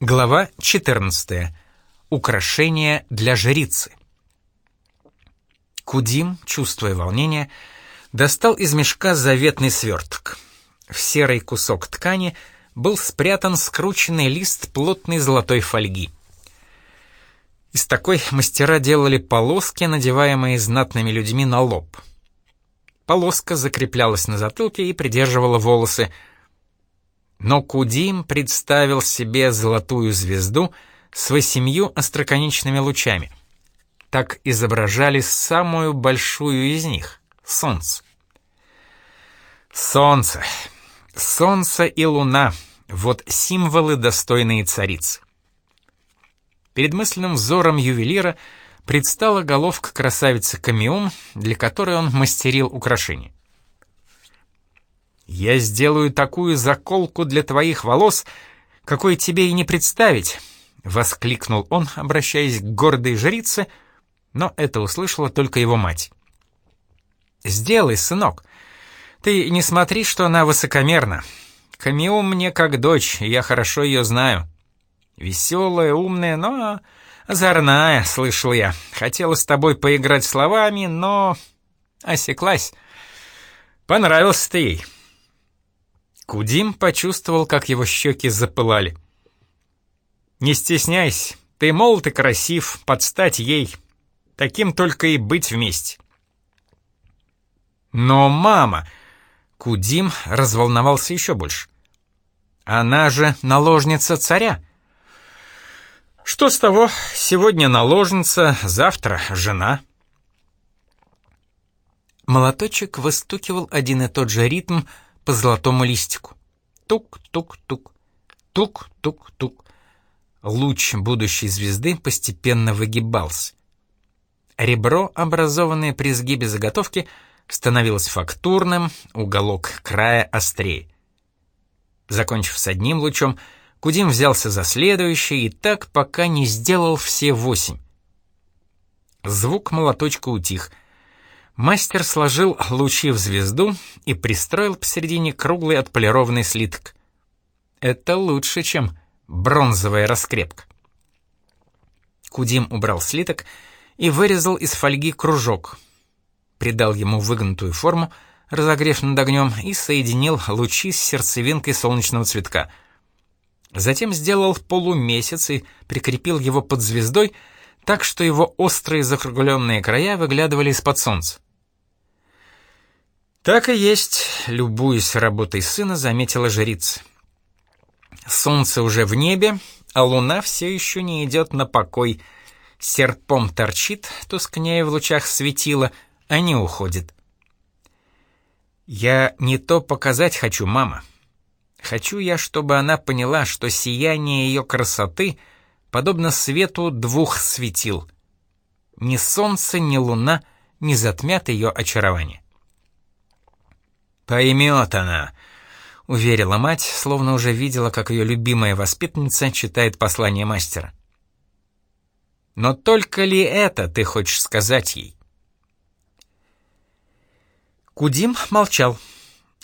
Глава 14. Украшения для жрицы. Кудим, чувствуя волнение, достал из мешка заветный сверток. В серый кусок ткани был спрятан скрученный лист плотной золотой фольги. Из такой мастера делали полоски, надеваемые знатными людьми на лоб. Полоска закреплялась на затылке и придерживала волосы, но Кудим представил себе золотую звезду с восемью остроконечными лучами. Так изображали самую большую из них — Солнце. Солнце. Солнце и луна — вот символы, достойные царицы. Перед мысленным взором ювелира предстала головка красавицы Камиум, для которой он мастерил украшения. Я сделаю такую заколку для твоих волос, какой тебе и не представить!» — воскликнул он, обращаясь к гордой жрице, но это услышала только его мать. «Сделай, сынок. Ты не смотри, что она высокомерна. Камиу мне как дочь, и я хорошо ее знаю. Веселая, умная, но озорная, слышал я. Хотела с тобой поиграть словами, но осеклась. Понравился ты ей». Кудим почувствовал, как его щеки запылали. «Не стесняйся, ты молод и красив, подстать ей. Таким только и быть вместе». «Но мама...» Кудим разволновался еще больше. «Она же наложница царя». «Что с того? Сегодня наложница, завтра жена». Молоточек выстукивал один и тот же ритм, по золотому листику. Тук-тук-тук, тук-тук-тук. Луч будущей звезды постепенно выгибался. Ребро, образованное при сгибе заготовки, становилось фактурным, уголок края острее. Закончив с одним лучом, Кудим взялся за следующий и так, пока не сделал все восемь. Звук молоточка утих — Мастер сложил лучи в звезду и пристроил посередине круглый отполированный слиток. Это лучше, чем бронзовая раскрепка. Кудим убрал слиток и вырезал из фольги кружок. Придал ему выгнутую форму, разогрев над огнем, и соединил лучи с сердцевинкой солнечного цветка. Затем сделал полумесяц и прикрепил его под звездой, так что его острые закругленные края выглядывали из-под солнца. Так и есть, любуясь работой сына, заметила жрица. Солнце уже в небе, а луна все еще не идет на покой. Серпом торчит, тускнея в лучах светила, а не уходит. Я не то показать хочу, мама. Хочу я, чтобы она поняла, что сияние ее красоты подобно свету двух светил. Ни солнце, ни луна не затмят ее очарование. «Поймет она», — уверила мать, словно уже видела, как ее любимая воспитанница читает послание мастера. «Но только ли это ты хочешь сказать ей?» Кудим молчал.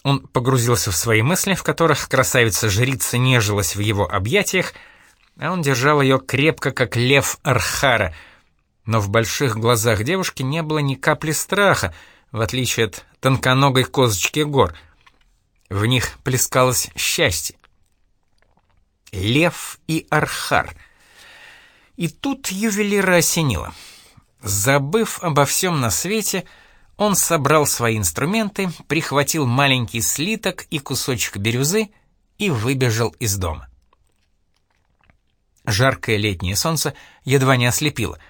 Он погрузился в свои мысли, в которых красавица-жрица нежилась в его объятиях, а он держал ее крепко, как лев Архара, но в больших глазах девушки не было ни капли страха, в отличие от тонконогой козочки гор. В них плескалось счастье. Лев и Архар. И тут ювелира осенило. Забыв обо всем на свете, он собрал свои инструменты, прихватил маленький слиток и кусочек бирюзы и выбежал из дома. Жаркое летнее солнце едва не ослепило —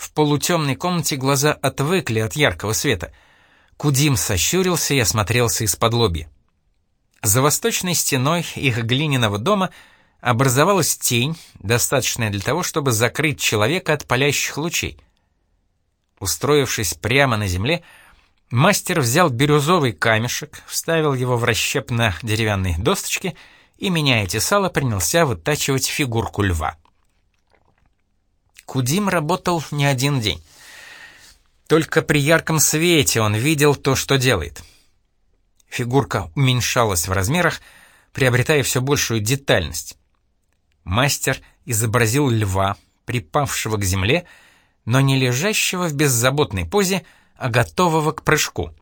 в полутемной комнате глаза отвыкли от яркого света. Кудим сощурился и осмотрелся из-под лоби. За восточной стеной их глиняного дома образовалась тень, достаточная для того, чтобы закрыть человека от палящих лучей. Устроившись прямо на земле, мастер взял бирюзовый камешек, вставил его в расщеп на деревянной досточке и, меняя тесало, принялся вытачивать фигурку льва. Кудим работал не один день. Только при ярком свете он видел то, что делает. Фигурка уменьшалась в размерах, приобретая все большую детальность. Мастер изобразил льва, припавшего к земле, но не лежащего в беззаботной позе, а готового к прыжку.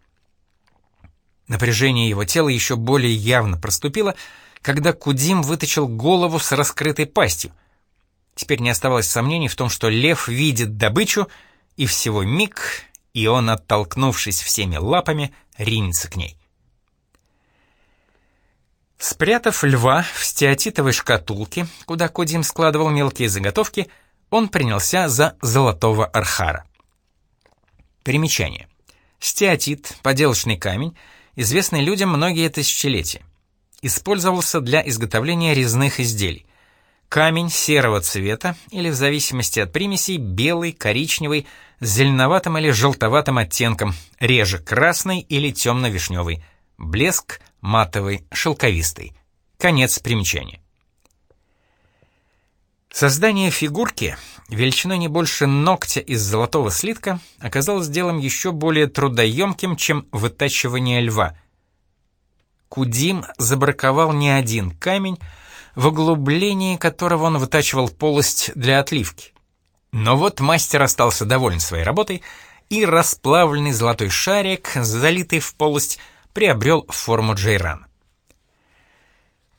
Напряжение его тела еще более явно проступило, когда Кудим вытащил голову с раскрытой пастью. Теперь не оставалось сомнений в том, что лев видит добычу, и всего миг, и он, оттолкнувшись всеми лапами, ринется к ней. Спрятав льва в стеатитовой шкатулке, куда Кудим складывал мелкие заготовки, он принялся за золотого архара. Примечание. Стеатит, поделочный камень, известный людям многие тысячелетия. Использовался для изготовления резных изделий. Камень серого цвета или, в зависимости от примесей, белый, коричневый, с зеленоватым или желтоватым оттенком, реже красный или темно-вишневый, блеск матовый, шелковистый. Конец примечания. Создание фигурки, величиной не больше ногтя из золотого слитка, оказалось делом еще более трудоемким, чем вытачивание льва. Кудим забраковал не один камень, в углублении которого он вытачивал полость для отливки. Но вот мастер остался доволен своей работой, и расплавленный золотой шарик, залитый в полость, приобрел форму Джейрана.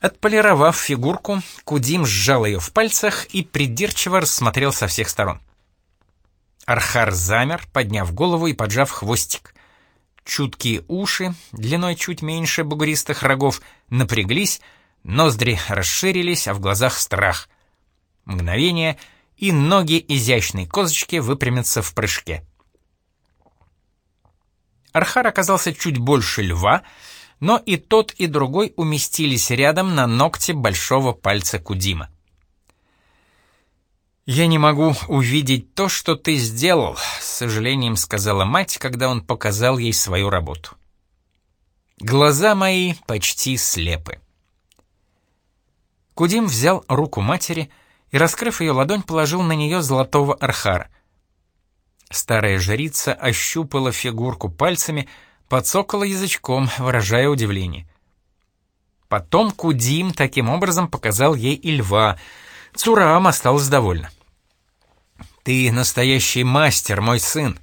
Отполировав фигурку, Кудим сжал ее в пальцах и придирчиво рассмотрел со всех сторон. Архар замер, подняв голову и поджав хвостик. Чуткие уши, длиной чуть меньше бугристых рогов, напряглись, ноздри расширились, а в глазах страх. Мгновение, и ноги изящной козочки выпрямятся в прыжке. Архар оказался чуть больше льва, но и тот, и другой уместились рядом на ногте большого пальца Кудима. «Я не могу увидеть то, что ты сделал», — с сожалением сказала мать, когда он показал ей свою работу. «Глаза мои почти слепы». Кудим взял руку матери и, раскрыв ее ладонь, положил на нее золотого архара. Старая жрица ощупала фигурку пальцами, подсокала язычком, выражая удивление. Потом Кудим таким образом показал ей и льва. Цураам осталась довольна. «Ты настоящий мастер, мой сын!»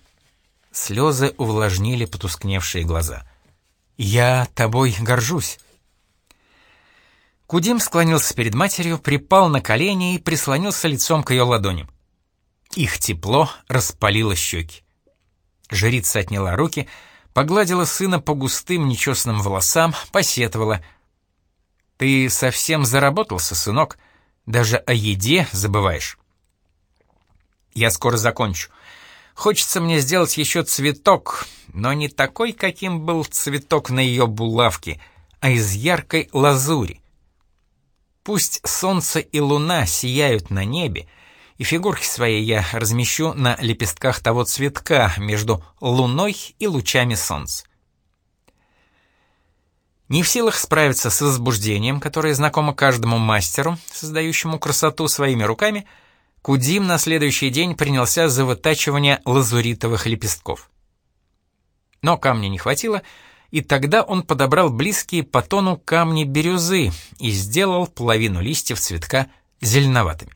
Слезы увлажнили потускневшие глаза. «Я тобой горжусь!» Кудим склонился перед матерью, припал на колени и прислонился лицом к ее ладоням. Их тепло распалило щеки. Жрица отняла руки, погладила сына по густым нечесанным волосам, посетовала. «Ты совсем заработался, сынок, даже о еде забываешь». «Я скоро закончу. Хочется мне сделать еще цветок, но не такой, каким был цветок на ее булавке, а из яркой лазури. Пусть солнце и луна сияют на небе, и фигурки свои я размещу на лепестках того цветка между луной и лучами солнца. Не в силах справиться с возбуждением, которое знакомо каждому мастеру, создающему красоту своими руками, Кудим на следующий день принялся за вытачивание лазуритовых лепестков. Но камня не хватило, и тогда он подобрал близкие по тону камни бирюзы и сделал половину листьев цветка зеленоватыми.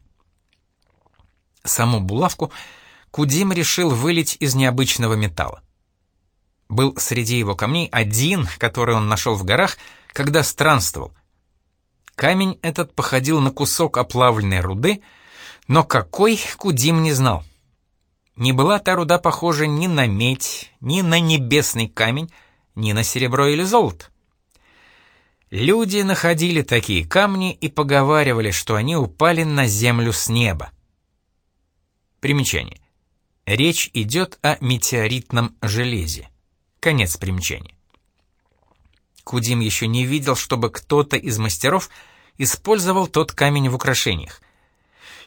Саму булавку Кудим решил вылить из необычного металла. Был среди его камней один, который он нашел в горах, когда странствовал. Камень этот походил на кусок оплавленной руды, но какой Кудим не знал. Не была та руда похожа ни на медь, ни на небесный камень, ни на серебро или золото. Люди находили такие камни и поговаривали, что они упали на землю с неба. Примечание. Речь идет о метеоритном железе. Конец примечания. Кудим еще не видел, чтобы кто-то из мастеров использовал тот камень в украшениях,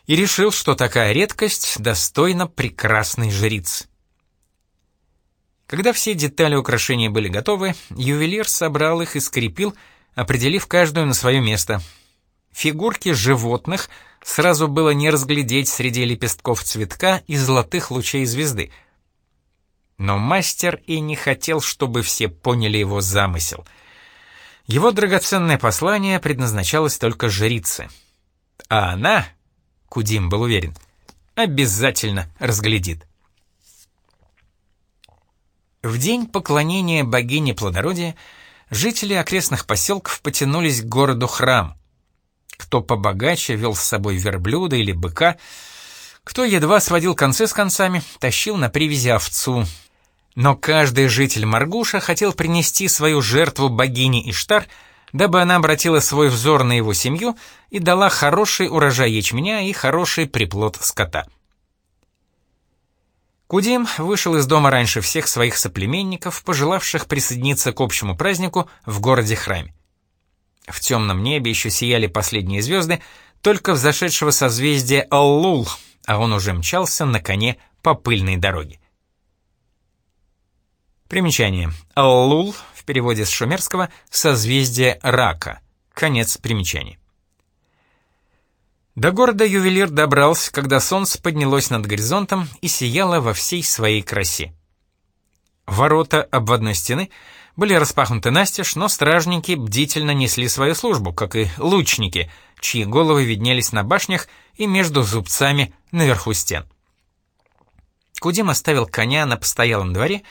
и решил, что такая редкость достойна прекрасной жрицы. Когда все детали украшения были готовы, ювелир собрал их и скрепил, определив каждую на свое место. Фигурки животных — сразу было не разглядеть среди лепестков цветка и золотых лучей звезды. Но мастер и не хотел, чтобы все поняли его замысел. Его драгоценное послание предназначалось только жрице. А она, Кудим был уверен, обязательно разглядит. В день поклонения богине плодородия жители окрестных поселков потянулись к городу Храм. Кто побогаче вел с собой верблюда или быка, кто едва сводил концы с концами, тащил на привязи овцу. Но каждый житель Маргуша хотел принести свою жертву богине Иштар, дабы она обратила свой взор на его семью и дала хороший урожай ячменя и хороший приплод скота. Кудим вышел из дома раньше всех своих соплеменников, пожелавших присоединиться к общему празднику в городе Храме. В темном небе еще сияли последние звезды, только взошедшего созвездия Аллул, а он уже мчался на коне по пыльной дороге. Примечание. Аллул в переводе с шумерского «созвездие рака». Конец примечания. До города ювелир добрался, когда солнце поднялось над горизонтом и сияло во всей своей красе. Ворота обводной стены были распахнуты настежь, но стражники бдительно несли свою службу, как и лучники, чьи головы виднелись на башнях и между зубцами наверху стен. Кудим оставил коня на постоялом дворе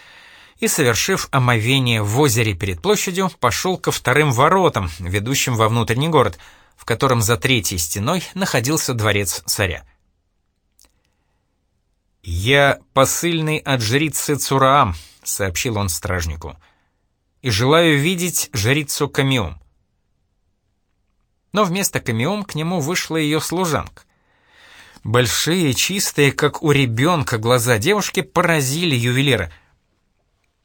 и, совершив омовение в озере перед площадью, пошел ко вторым воротам, ведущим во внутренний город — в котором за третьей стеной находился дворец царя. «Я посыльный от жрицы Цураам», — сообщил он стражнику, — «и желаю видеть жрицу Камиум». Но вместо Камиум к нему вышла ее служанка. Большие, чистые, как у ребенка, глаза девушки поразили ювелира.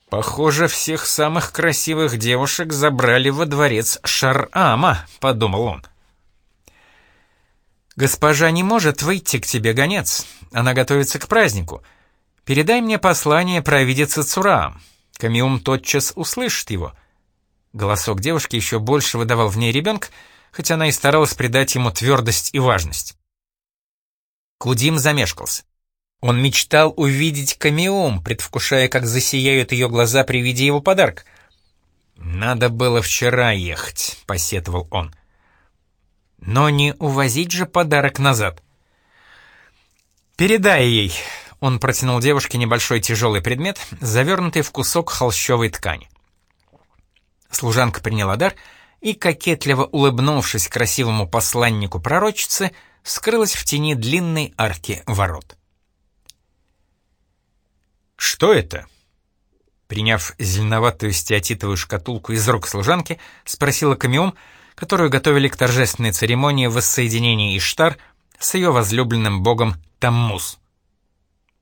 «Похоже, всех самых красивых девушек забрали во дворец Шар-Ама», — подумал он. «Госпожа не может выйти к тебе, гонец. Она готовится к празднику. Передай мне послание провидицы Цура. Камиум тотчас услышит его». Голосок девушки еще больше выдавал в ней ребенка, хотя она и старалась придать ему твердость и важность. Кудим замешкался. Он мечтал увидеть Камиум, предвкушая, как засияют ее глаза при виде его подарка. «Надо было вчера ехать», — посетовал он. Но не увозить же подарок назад. «Передай ей», — он протянул девушке небольшой тяжелый предмет, завернутый в кусок холщовой ткани. Служанка приняла дар и, кокетливо улыбнувшись красивому посланнику пророчицы, скрылась в тени длинной арки ворот. «Что это?» Приняв зеленоватую стеатитовую шкатулку из рук служанки, спросила Камиум — которую готовили к торжественной церемонии воссоединения Иштар с ее возлюбленным богом Таммус.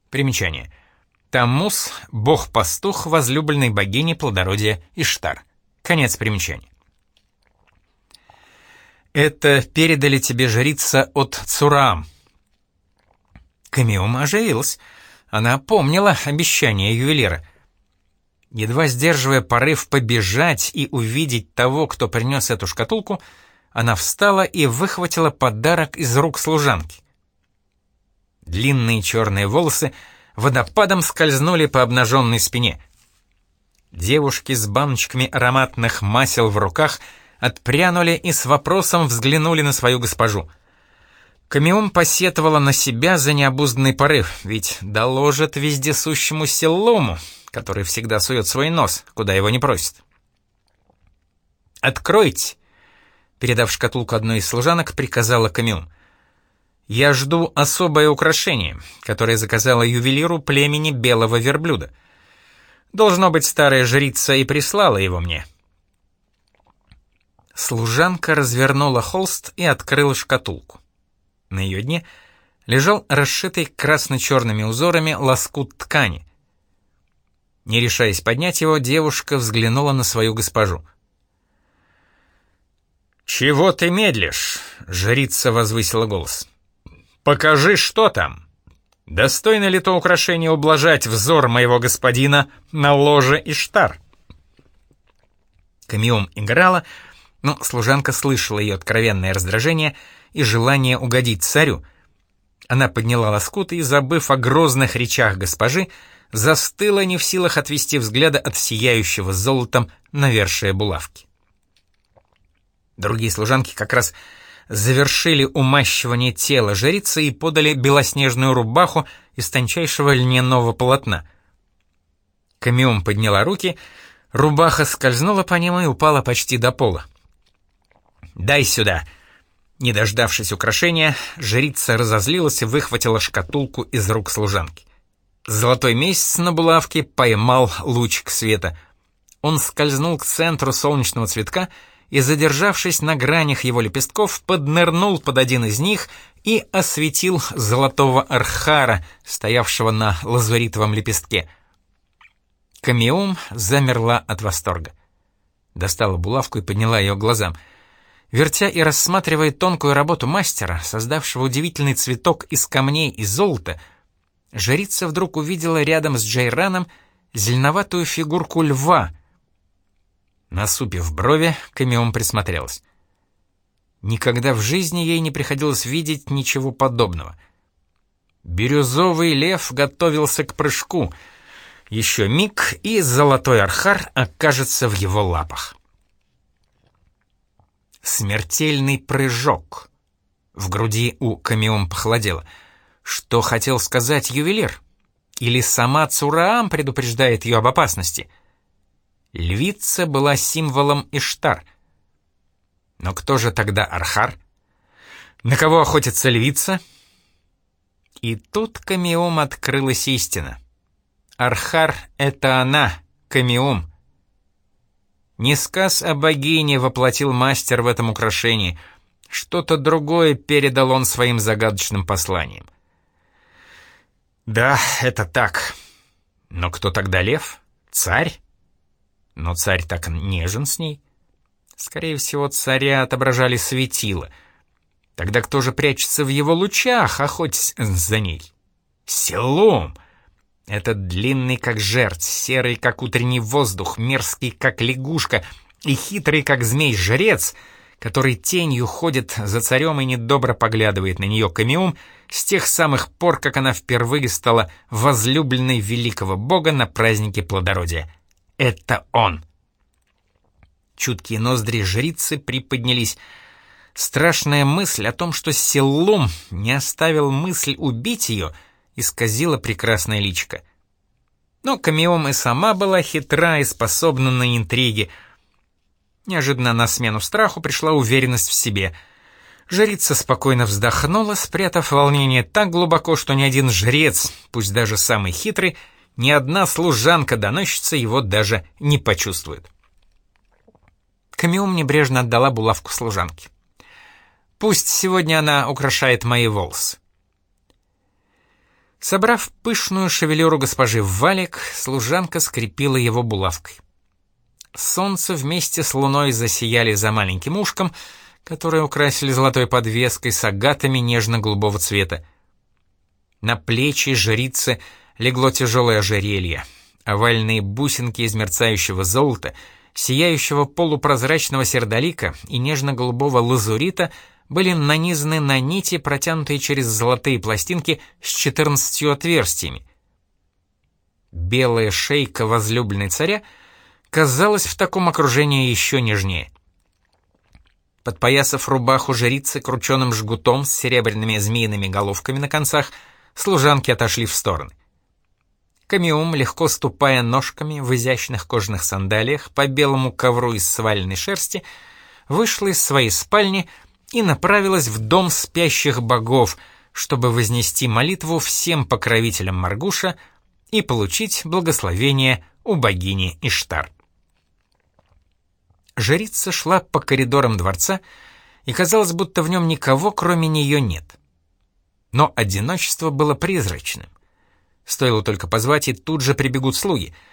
Примечание. Таммус — бог-пастух возлюбленной богини плодородия Иштар. Конец примечания. «Это передали тебе жрица от Цурам». Камиума оживилась. Она помнила обещание ювелира — Едва сдерживая порыв побежать и увидеть того, кто принес эту шкатулку, она встала и выхватила подарок из рук служанки. Длинные черные волосы водопадом скользнули по обнаженной спине. Девушки с баночками ароматных масел в руках отпрянули и с вопросом взглянули на свою госпожу. Камиум посетовала на себя за необузданный порыв, ведь доложит вездесущему Селлому, который всегда сует свой нос, куда его не просят. «Откройте!» Передав шкатулку одной из служанок, приказала Камил. «Я жду особое украшение, которое заказала ювелиру племени белого верблюда. Должно быть, старая жрица и прислала его мне». Служанка развернула холст и открыла шкатулку. На ее дне лежал расшитый красно-черными узорами лоскут ткани, не решаясь поднять его, девушка взглянула на свою госпожу. «Чего ты медлишь?» — жрица возвысила голос. «Покажи, что там. Достойно ли то украшение ублажать взор моего господина на ложе Иштар?» Камиум играла, но служанка слышала ее откровенное раздражение и желание угодить царю. Она подняла лоскут и, забыв о грозных речах госпожи, застыла не в силах отвести взгляда от сияющего золотом навершия булавки. Другие служанки как раз завершили умащивание тела жрицы и подали белоснежную рубаху из тончайшего льняного полотна. Камиум подняла руки, рубаха скользнула по нему и упала почти до пола. «Дай сюда!» Не дождавшись украшения, жрица разозлилась и выхватила шкатулку из рук служанки. Золотой месяц на булавке поймал лучик света. Он скользнул к центру солнечного цветка и, задержавшись на гранях его лепестков, поднырнул под один из них и осветил золотого архара, стоявшего на лазуритовом лепестке. Камеум замерла от восторга. Достала булавку и подняла ее глазам — Вертя и рассматривая тонкую работу мастера, создавшего удивительный цветок из камней и золота, жрица вдруг увидела рядом с Джейраном зеленоватую фигурку льва. Насупив брови, Камион присмотрелась. Никогда в жизни ей не приходилось видеть ничего подобного. Бирюзовый лев готовился к прыжку. Еще миг, и золотой архар окажется в его лапах. Смертельный прыжок. В груди у Камиум похолодело. Что хотел сказать ювелир? Или сама Цураам предупреждает ее об опасности? Львица была символом Иштар. Но кто же тогда Архар? На кого охотится львица? И тут Камиум открылась истина. Архар — это она, Камиум. Не сказ о богине воплотил мастер в этом украшении, что-то другое передал он своим загадочным посланием. Да, это так. Но кто тогда лев? Царь? Но царь так нежен с ней. Скорее всего, царя отображали светила. Тогда кто же прячется в его лучах, охотясь за ней? Селом! Этот длинный как жерть, серый как утренний воздух, мерзкий как лягушка и хитрый как змей-жрец, который тенью ходит за царем и недобро поглядывает на нее камеум с тех самых пор, как она впервые стала возлюбленной великого бога на празднике плодородия. Это он! Чуткие ноздри жрицы приподнялись. Страшная мысль о том, что Селом не оставил мысль убить ее — исказила прекрасное личико. Но Камиом и сама была хитра и способна на интриги. Неожиданно на смену страху пришла уверенность в себе. Жрица спокойно вздохнула, спрятав волнение так глубоко, что ни один жрец, пусть даже самый хитрый, ни одна служанка-доносчица его даже не почувствует. Камиум небрежно отдала булавку служанке. «Пусть сегодня она украшает мои волосы». Собрав пышную шевелюру госпожи в валик, служанка скрепила его булавкой. Солнце вместе с луной засияли за маленьким ушком, которое украсили золотой подвеской с агатами нежно-голубого цвета. На плечи жрицы легло тяжелое ожерелье, овальные бусинки из мерцающего золота, сияющего полупрозрачного сердолика и нежно-голубого лазурита — были нанизаны на нити, протянутые через золотые пластинки с 14 отверстиями. Белая шейка возлюбленной царя казалась в таком окружении еще нежнее. Подпоясав рубаху жрицы крученым жгутом с серебряными змеиными головками на концах, служанки отошли в стороны. Камиум, легко ступая ножками в изящных кожаных сандалиях по белому ковру из сваленной шерсти, вышла из своей спальни, и направилась в дом спящих богов, чтобы вознести молитву всем покровителям Маргуша и получить благословение у богини Иштар. Жрица шла по коридорам дворца, и казалось, будто в нем никого, кроме нее, нет. Но одиночество было призрачным. Стоило только позвать, и тут же прибегут слуги —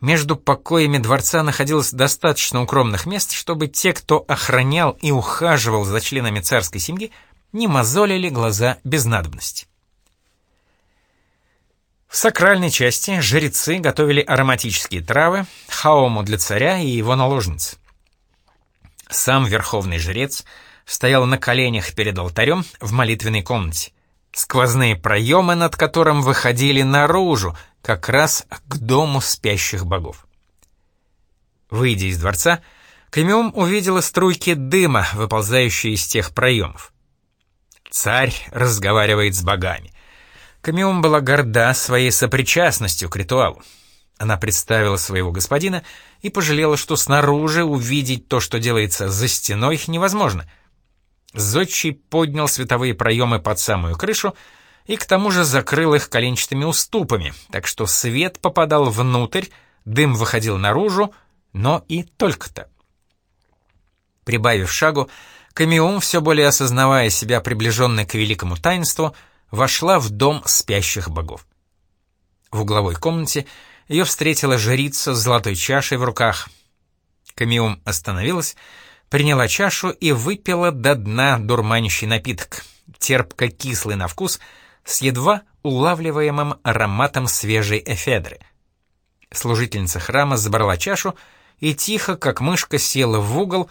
между покоями дворца находилось достаточно укромных мест, чтобы те, кто охранял и ухаживал за членами царской семьи, не мозолили глаза без надобности. В сакральной части жрецы готовили ароматические травы, хаому для царя и его наложниц. Сам верховный жрец стоял на коленях перед алтарем в молитвенной комнате. Сквозные проемы, над которым выходили наружу, как раз к дому спящих богов. Выйдя из дворца, Камиум увидела струйки дыма, выползающие из тех проемов. Царь разговаривает с богами. Камиум была горда своей сопричастностью к ритуалу. Она представила своего господина и пожалела, что снаружи увидеть то, что делается за стеной, невозможно. Зодчий поднял световые проемы под самую крышу и к тому же закрыл их коленчатыми уступами, так что свет попадал внутрь, дым выходил наружу, но и только-то. Прибавив шагу, Камиум, все более осознавая себя приближенной к великому таинству, вошла в дом спящих богов. В угловой комнате ее встретила жрица с золотой чашей в руках. Камиум остановилась, приняла чашу и выпила до дна дурманящий напиток, терпко-кислый на вкус, с едва улавливаемым ароматом свежей эфедры. Служительница храма забрала чашу и тихо, как мышка, села в угол,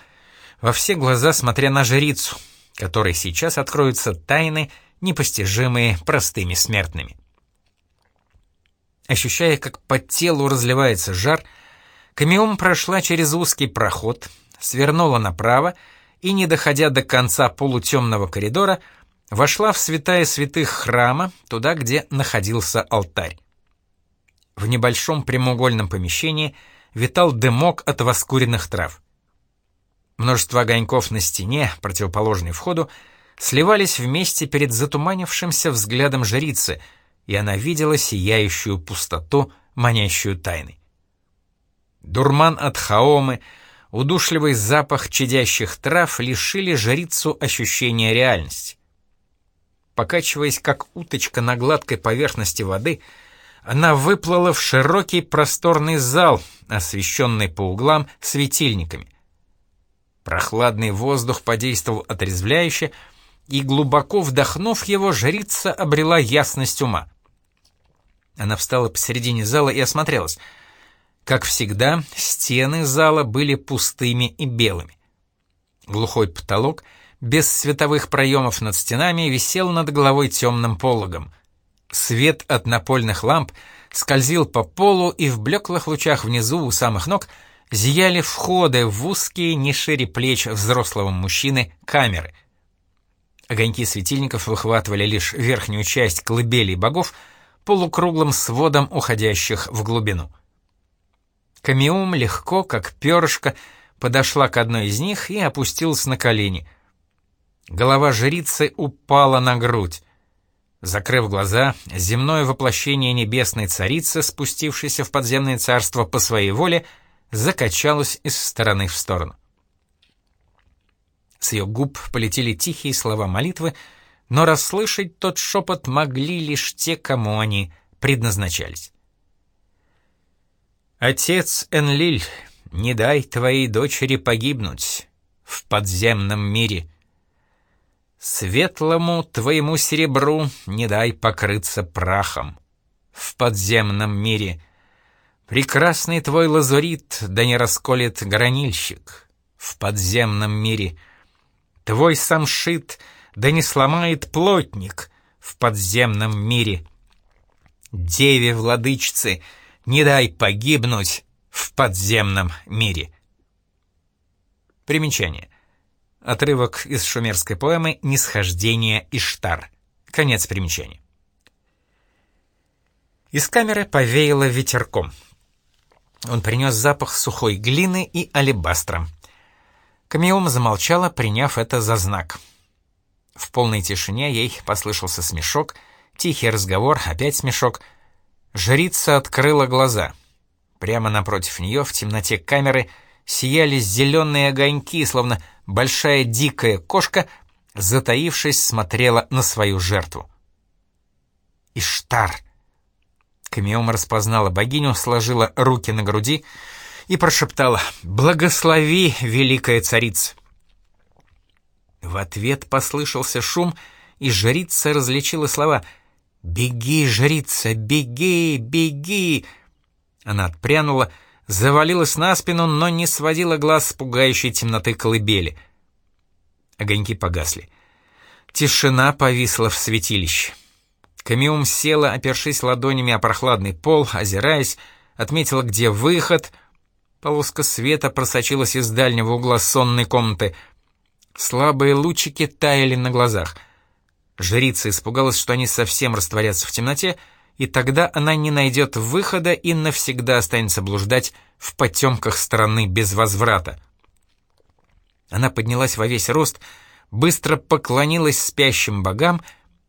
во все глаза смотря на жрицу, которой сейчас откроются тайны, непостижимые простыми смертными. Ощущая, как по телу разливается жар, Камиум прошла через узкий проход, свернула направо и, не доходя до конца полутемного коридора, вошла в святая святых храма, туда, где находился алтарь. В небольшом прямоугольном помещении витал дымок от воскуренных трав. Множество огоньков на стене, противоположной входу, сливались вместе перед затуманившимся взглядом жрицы — и она видела сияющую пустоту, манящую тайны. Дурман от хаомы, удушливый запах чадящих трав лишили жрицу ощущения реальности. Покачиваясь, как уточка на гладкой поверхности воды, она выплыла в широкий просторный зал, освещенный по углам светильниками. Прохладный воздух подействовал отрезвляюще, и, глубоко вдохнув его, жрица обрела ясность ума. Она встала посередине зала и осмотрелась. Как всегда, стены зала были пустыми и белыми. Глухой потолок, без световых проемов над стенами, висел над головой темным пологом. Свет от напольных ламп скользил по полу, и в блеклых лучах внизу, у самых ног, зияли входы в узкие, не шире плеч взрослого мужчины, камеры. Огоньки светильников выхватывали лишь верхнюю часть колыбелей богов — полукруглым сводом уходящих в глубину. Камиум легко, как перышко, подошла к одной из них и опустилась на колени. Голова жрицы упала на грудь. Закрыв глаза, земное воплощение небесной царицы, спустившейся в подземное царство по своей воле, закачалось из стороны в сторону. С ее губ полетели тихие слова молитвы, но расслышать тот шепот могли лишь те, кому они предназначались. «Отец Энлиль, не дай твоей дочери погибнуть в подземном мире. Светлому твоему серебру не дай покрыться прахом в подземном мире. Прекрасный твой лазурит да не расколет гранильщик в подземном мире. Твой самшит — да не сломает плотник в подземном мире. Деве владычицы, не дай погибнуть в подземном мире. Примечание. Отрывок из шумерской поэмы «Нисхождение Иштар». Конец примечания. Из камеры повеяло ветерком. Он принес запах сухой глины и алебастра. Камиум замолчала, приняв это за знак. В полной тишине ей послышался смешок, тихий разговор, опять смешок. Жрица открыла глаза. Прямо напротив нее, в темноте камеры, сияли зеленые огоньки, словно большая дикая кошка, затаившись, смотрела на свою жертву. «Иштар!» Камиома распознала богиню, сложила руки на груди и прошептала «Благослови, великая царица!» В ответ послышался шум, и жрица различила слова «Беги, жрица, беги, беги!» Она отпрянула, завалилась на спину, но не сводила глаз с пугающей темноты колыбели. Огоньки погасли. Тишина повисла в святилище. Камиум села, опершись ладонями о прохладный пол, озираясь, отметила, где выход, Полоска света просочилась из дальнего угла сонной комнаты. Слабые лучики таяли на глазах. Жрица испугалась, что они совсем растворятся в темноте, и тогда она не найдет выхода и навсегда останется блуждать в потемках страны без возврата. Она поднялась во весь рост, быстро поклонилась спящим богам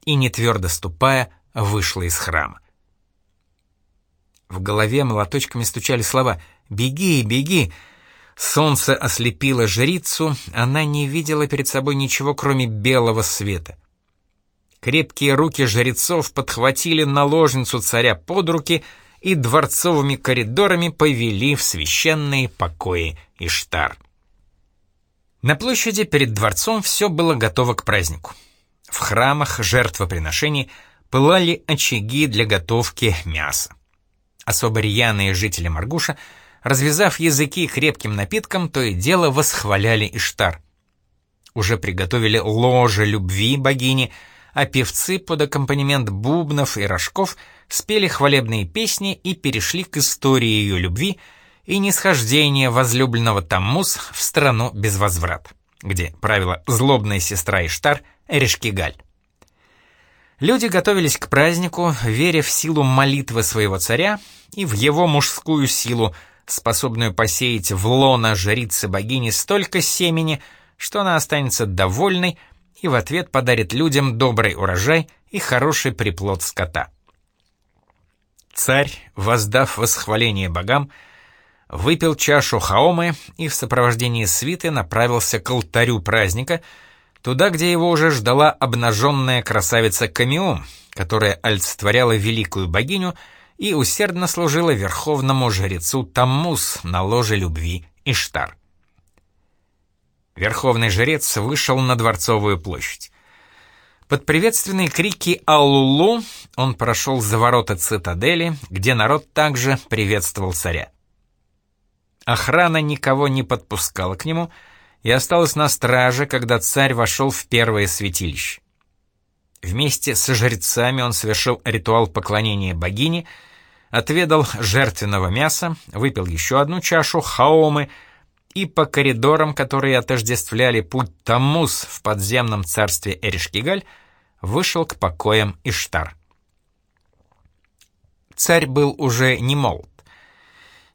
и, не твердо ступая, вышла из храма. В голове молоточками стучали слова «Беги, беги!». Солнце ослепило жрицу, она не видела перед собой ничего, кроме белого света. Крепкие руки жрецов подхватили наложницу царя под руки и дворцовыми коридорами повели в священные покои Иштар. На площади перед дворцом все было готово к празднику. В храмах жертвоприношений пылали очаги для готовки мяса. Особо рьяные жители Маргуша, развязав языки крепким напитком, то и дело восхваляли Иштар. Уже приготовили ложе любви богини, а певцы под аккомпанемент бубнов и рожков спели хвалебные песни и перешли к истории ее любви — и нисхождение возлюбленного Таммус в страну без возврата, где правила злобная сестра Иштар Эрешкигаль. Люди готовились к празднику, веря в силу молитвы своего царя и в его мужскую силу, способную посеять в лона жрицы богини столько семени, что она останется довольной и в ответ подарит людям добрый урожай и хороший приплод скота. Царь, воздав восхваление богам, выпил чашу хаомы и в сопровождении свиты направился к алтарю праздника, туда, где его уже ждала обнаженная красавица Камиум, которая олицетворяла великую богиню и усердно служила верховному жрецу Таммус на ложе любви Иштар. Верховный жрец вышел на Дворцовую площадь. Под приветственные крики «Аллулу» он прошел за ворота цитадели, где народ также приветствовал царя. Охрана никого не подпускала к нему и осталась на страже, когда царь вошел в первое святилище. Вместе со жрецами он совершил ритуал поклонения богине, отведал жертвенного мяса, выпил еще одну чашу хаомы и по коридорам, которые отождествляли путь Таммус в подземном царстве Эришкигаль, вышел к покоям Иштар. Царь был уже не молод.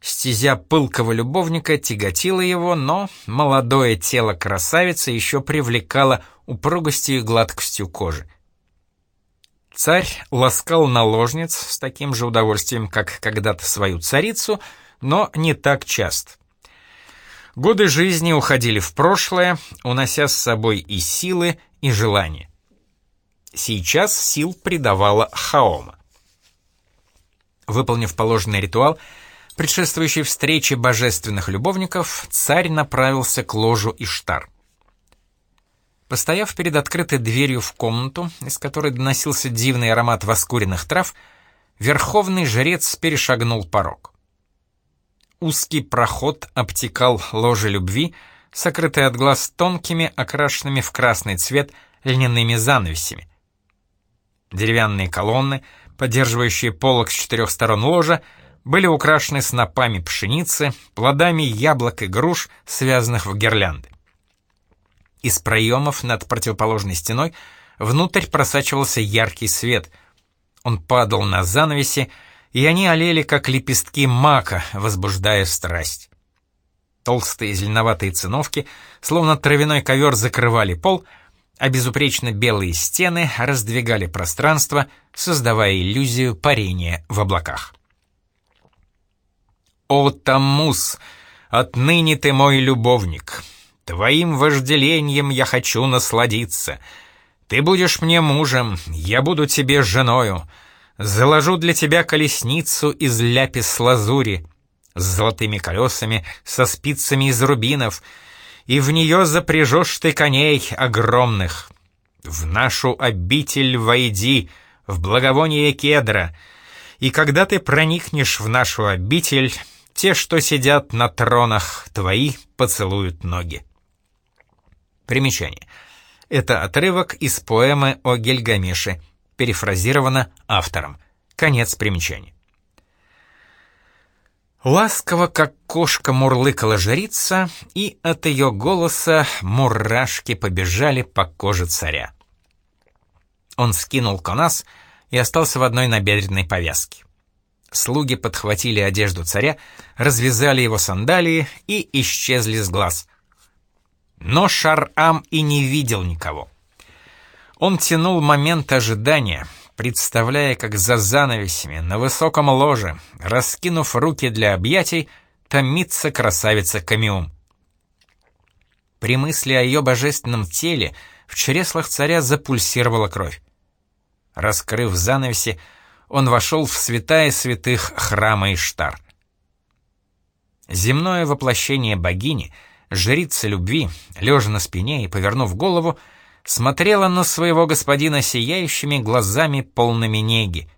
Стезя пылкого любовника тяготила его, но молодое тело красавицы еще привлекало упругостью и гладкостью кожи. Царь ласкал наложниц с таким же удовольствием, как когда-то свою царицу, но не так часто. Годы жизни уходили в прошлое, унося с собой и силы, и желания. Сейчас сил придавала Хаома. Выполнив положенный ритуал, предшествующей встрече божественных любовников, царь направился к ложу Иштар. Постояв перед открытой дверью в комнату, из которой доносился дивный аромат воскуренных трав, верховный жрец перешагнул порог. Узкий проход обтекал ложе любви, сокрытый от глаз тонкими, окрашенными в красный цвет льняными занавесями. Деревянные колонны, поддерживающие полок с четырех сторон ложа, были украшены снопами пшеницы, плодами яблок и груш, связанных в гирлянды. Из проемов над противоположной стеной внутрь просачивался яркий свет. Он падал на занавеси, и они олели, как лепестки мака, возбуждая страсть. Толстые зеленоватые циновки, словно травяной ковер, закрывали пол, а безупречно белые стены раздвигали пространство, создавая иллюзию парения в облаках. «О, Таммус, отныне ты мой любовник. Твоим вожделением я хочу насладиться. Ты будешь мне мужем, я буду тебе женою. Заложу для тебя колесницу из ляпис-лазури, с золотыми колесами, со спицами из рубинов, и в нее запряжешь ты коней огромных. В нашу обитель войди, в благовоние кедра, и когда ты проникнешь в нашу обитель, те, что сидят на тронах твои, поцелуют ноги. Примечание. Это отрывок из поэмы о Гильгамеше, перефразировано автором. Конец примечания. Ласково, как кошка, мурлыкала жрица, и от ее голоса мурашки побежали по коже царя. Он скинул конас и остался в одной набедренной повязке. Слуги подхватили одежду царя, развязали его сандалии и исчезли с глаз. Но Шар-Ам и не видел никого. Он тянул момент ожидания — представляя, как за занавесями на высоком ложе, раскинув руки для объятий, томится красавица Камиум. При мысли о ее божественном теле в чреслах царя запульсировала кровь. Раскрыв занавеси, он вошел в святая святых храма Иштар. Земное воплощение богини, жрица любви, лежа на спине и повернув голову, смотрела на своего господина сияющими глазами полными неги.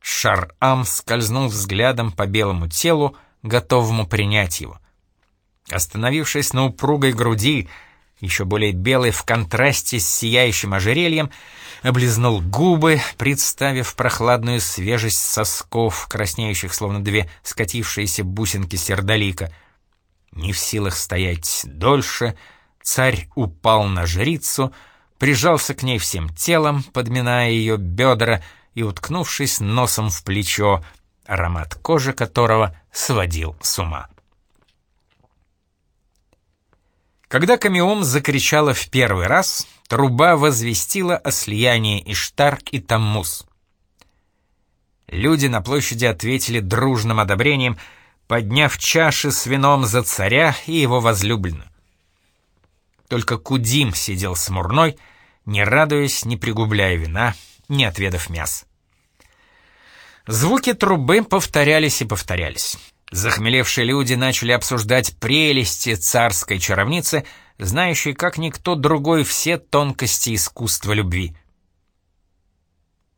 Шар-Ам скользнул взглядом по белому телу, готовому принять его. Остановившись на упругой груди, еще более белой в контрасте с сияющим ожерельем, облизнул губы, представив прохладную свежесть сосков, краснеющих словно две скатившиеся бусинки сердолика. Не в силах стоять дольше — Царь упал на жрицу, прижался к ней всем телом, подминая ее бедра и уткнувшись носом в плечо, аромат кожи которого сводил с ума. Когда Камиум закричала в первый раз, труба возвестила о слиянии Иштар и Таммус. Люди на площади ответили дружным одобрением, подняв чаши с вином за царя и его возлюбленную. Только Кудим сидел смурной, не радуясь, не пригубляя вина, не отведав мяс. Звуки трубы повторялись и повторялись. Захмелевшие люди начали обсуждать прелести царской чаровницы, знающей как никто другой все тонкости искусства любви.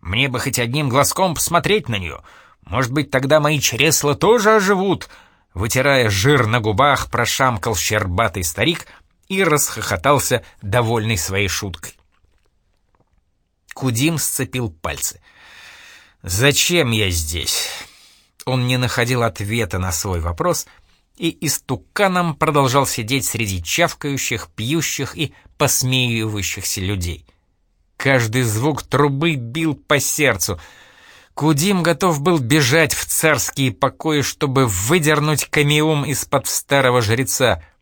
«Мне бы хоть одним глазком посмотреть на нее. Может быть, тогда мои чресла тоже оживут», вытирая жир на губах, прошамкал щербатый старик — и расхохотался, довольный своей шуткой. Кудим сцепил пальцы. «Зачем я здесь?» Он не находил ответа на свой вопрос и истуканом продолжал сидеть среди чавкающих, пьющих и посмеивающихся людей. Каждый звук трубы бил по сердцу. Кудим готов был бежать в царские покои, чтобы выдернуть камеум из-под старого жреца —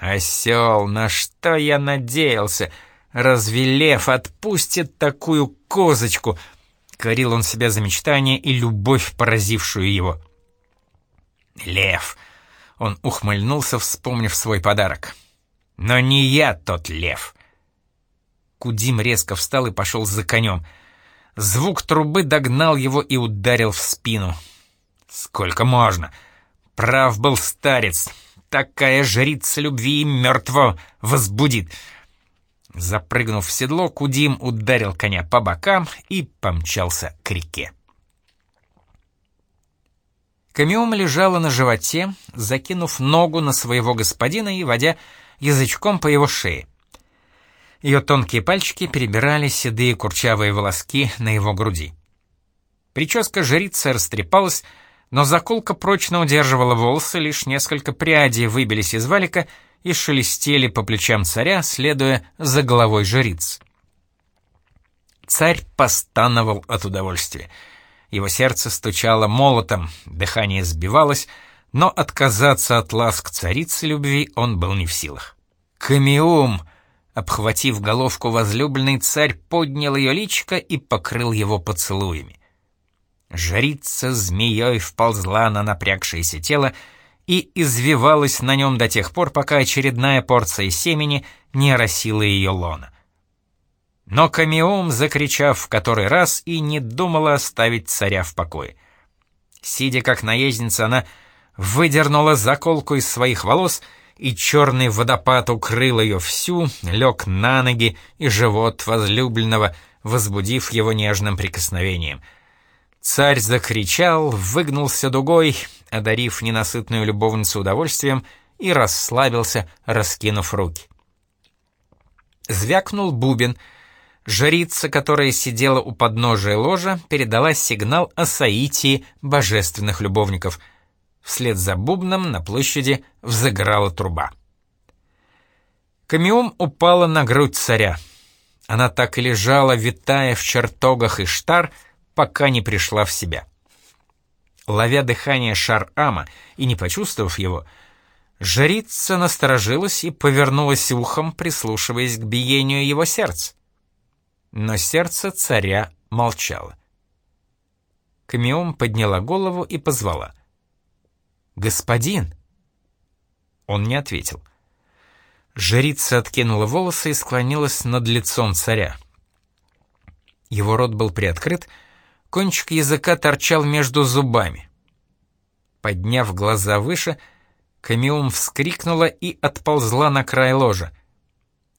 «Осел, на что я надеялся? Разве лев отпустит такую козочку?» Корил он себя за мечтание и любовь, поразившую его. «Лев!» — он ухмыльнулся, вспомнив свой подарок. «Но не я тот лев!» Кудим резко встал и пошел за конем. Звук трубы догнал его и ударил в спину. «Сколько можно?» Прав был старец. Такая жрица любви мертво возбудит. Запрыгнув в седло, Кудим ударил коня по бокам и помчался к реке. Камиум лежала на животе, закинув ногу на своего господина и водя язычком по его шее. Ее тонкие пальчики перебирали седые курчавые волоски на его груди. Прическа жрицы растрепалась, но заколка прочно удерживала волосы, лишь несколько прядей выбились из валика и шелестели по плечам царя, следуя за головой жриц. Царь постановал от удовольствия. Его сердце стучало молотом, дыхание сбивалось, но отказаться от ласк царицы любви он был не в силах. «Камиум!» Обхватив головку возлюбленный, царь поднял ее личико и покрыл его поцелуями. Жрица змеей вползла на напрягшееся тело и извивалась на нем до тех пор, пока очередная порция семени не оросила ее лона. Но Камиум, закричав в который раз, и не думала оставить царя в покое. Сидя как наездница, она выдернула заколку из своих волос, и черный водопад укрыл ее всю, лег на ноги и живот возлюбленного, возбудив его нежным прикосновением — Царь закричал, выгнулся дугой, одарив ненасытную любовницу удовольствием, и расслабился, раскинув руки. Звякнул бубен. Жрица, которая сидела у подножия ложа, передала сигнал о соитии божественных любовников. Вслед за бубном на площади взыграла труба. Камиум упала на грудь царя. Она так и лежала, витая в чертогах и штар, пока не пришла в себя. Ловя дыхание Шар-Ама и не почувствовав его, жрица насторожилась и повернулась ухом, прислушиваясь к биению его сердца. Но сердце царя молчало. Камиум подняла голову и позвала. «Господин!» Он не ответил. Жрица откинула волосы и склонилась над лицом царя. Его рот был приоткрыт, кончик языка торчал между зубами. Подняв глаза выше, Камиум вскрикнула и отползла на край ложа.